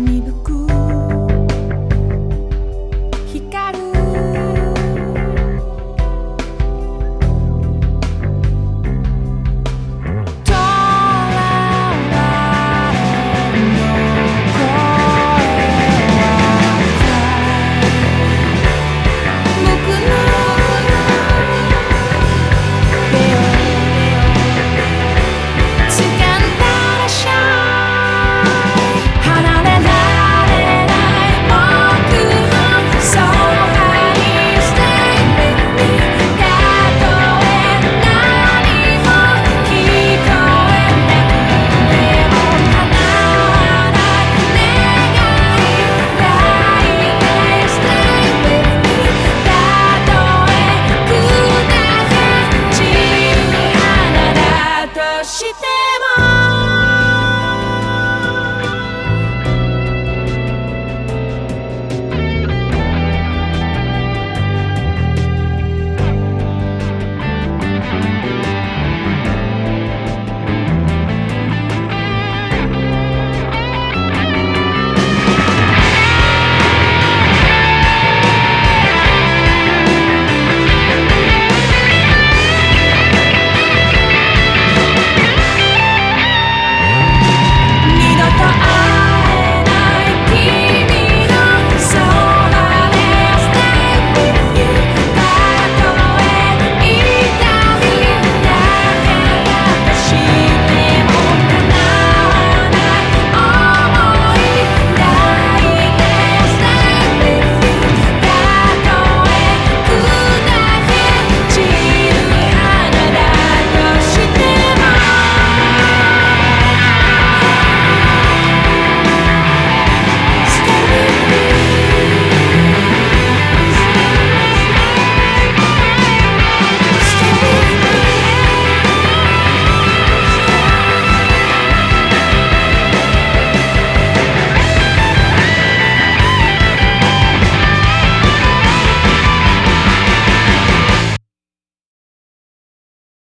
Niby